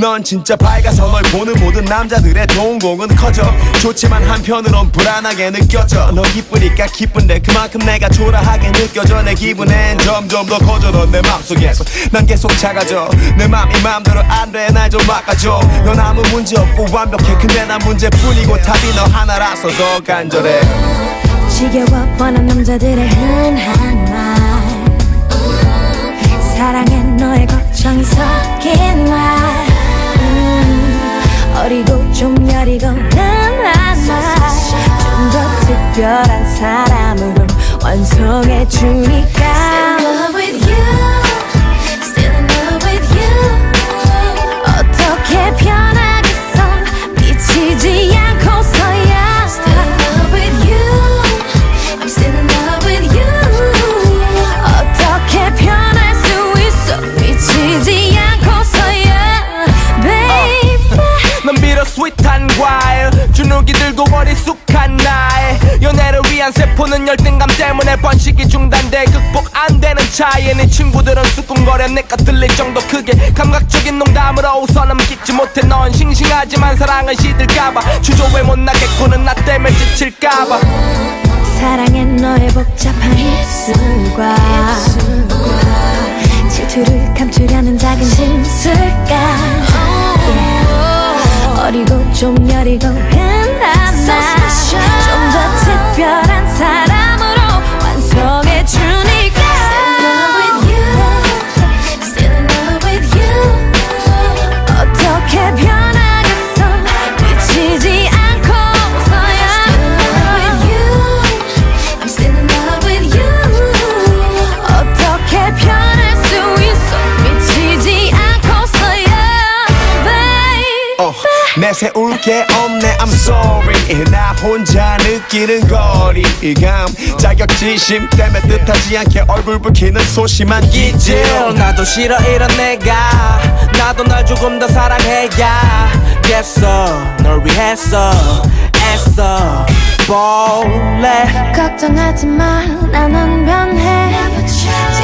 넌 진짜 밝아서 널 보는 모든 남자들의 동공은 커져. 좋지만 한편으론 불안하게 느껴져. 너 기쁘니까 기쁜데 그만큼 내가 초라하게 느껴져. 내 기분엔 점점 더 커져 넌 내 맘속에서 난 계속 작아져. 내 맘이 맘대로 안 돼 날 좀 막아줘. 넌 아무 문제 없고 완벽해. 근데 난 문제뿐이고 답이 너 하나라서 더 간절해. 지겨워 뻔한 남자들의 흔한 말. 사랑해 너의 걱정이 섞인 말 음, 어리고 좀 여리고 흔한 말좀 더 특별한 사람으로 완성해 주니까 스윗한 과일 주눅이 들고 머리 쑥한 나의 연애를 위한 세포는 열등감 때문에 번식이 중단돼 극복 안 되는 차이 네 친구들은 수군거려 내가 들릴 정도 크게 감각적인 농담으로 웃어 넘기지 못해 넌 싱싱하지만 사랑은 시들까봐 주조에 못 나겠구는 나 때문에 지칠까봐 사랑해 너의 복잡한 입술과 질투를 감추려는 작은 심술 좀 여리고 흔한 말좀 더 특별한 사람 내세울 게 없네 I'm sorry. 나 혼자 느끼는 거리감. 자격지심 때문에 뜻하지 않게 얼굴 붉히는 소심한 기질. 나도 싫어 이런 내가. 나도 널 조금 더 사랑해야겠어. 널 위해서 애써. 볼래? 걱정하지 마 나는 변해. Never change.